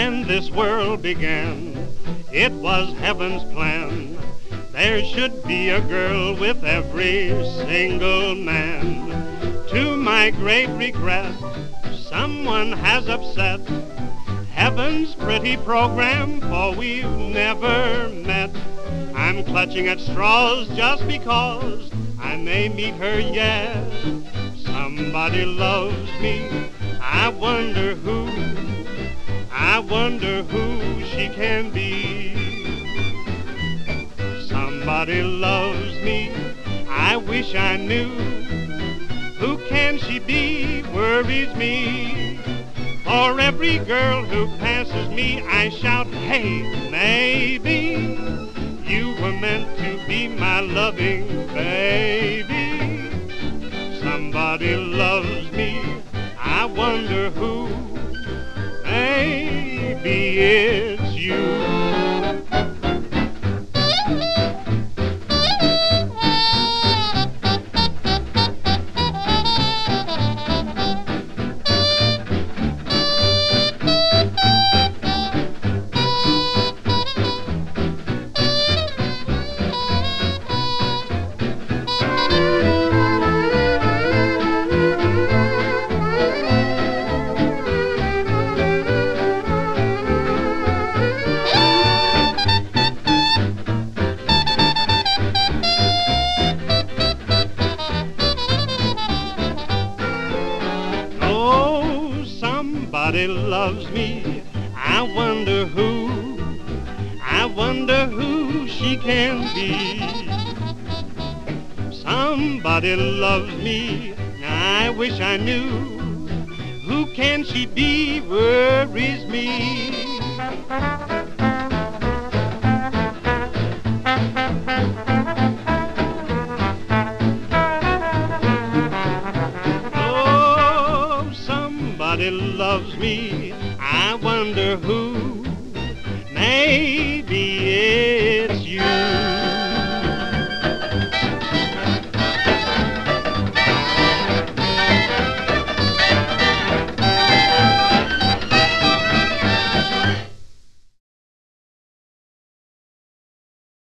this world began, it was heaven's plan. There should be a girl with every single man. To my great regret, someone has upset heaven's pretty program, for we've never met. I'm clutching at straws just because I may meet her yet. Somebody loves me, I wonder who, I wonder who she can be. Somebody loves me, I wish I knew. Who can she be, worries me. For every girl who passes me, I shout, hey, maybe you were meant to be my loving baby. Somebody loves me, I wonder who. Maybe it's you. Somebody loves me. I wonder who. I wonder who she can be. Somebody loves me. I wish I knew. Who can she be? Worries me. Somebody loves me. I wonder who. Maybe.